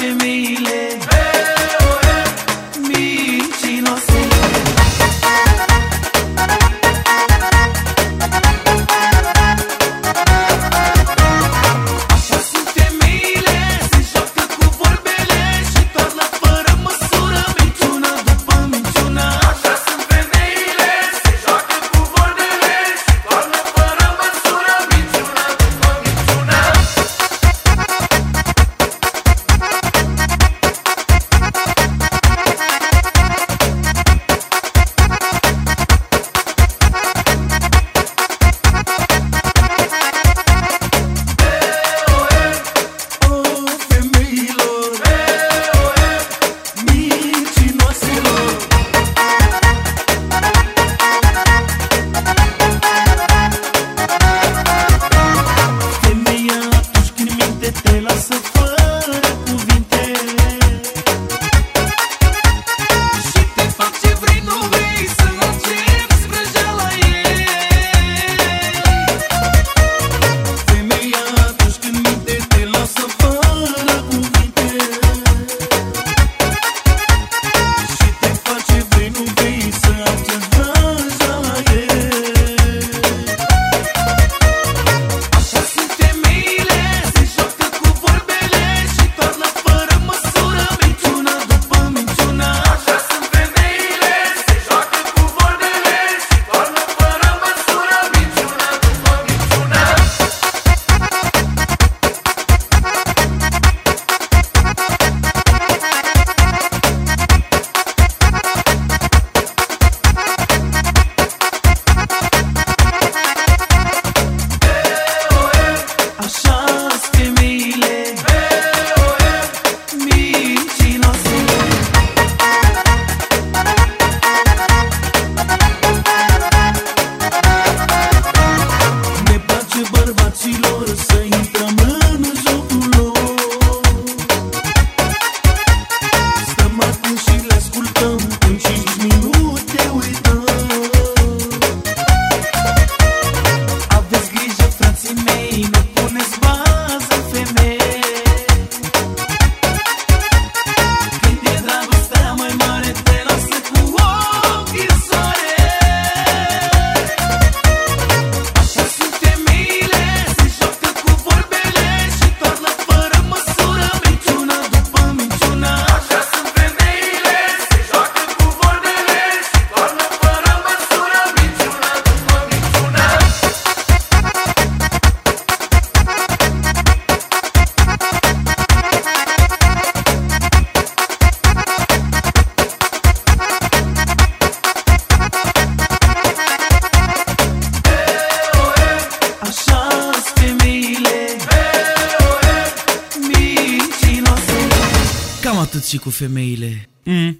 mile. Hey. Cam atât și cu femeile. Mm.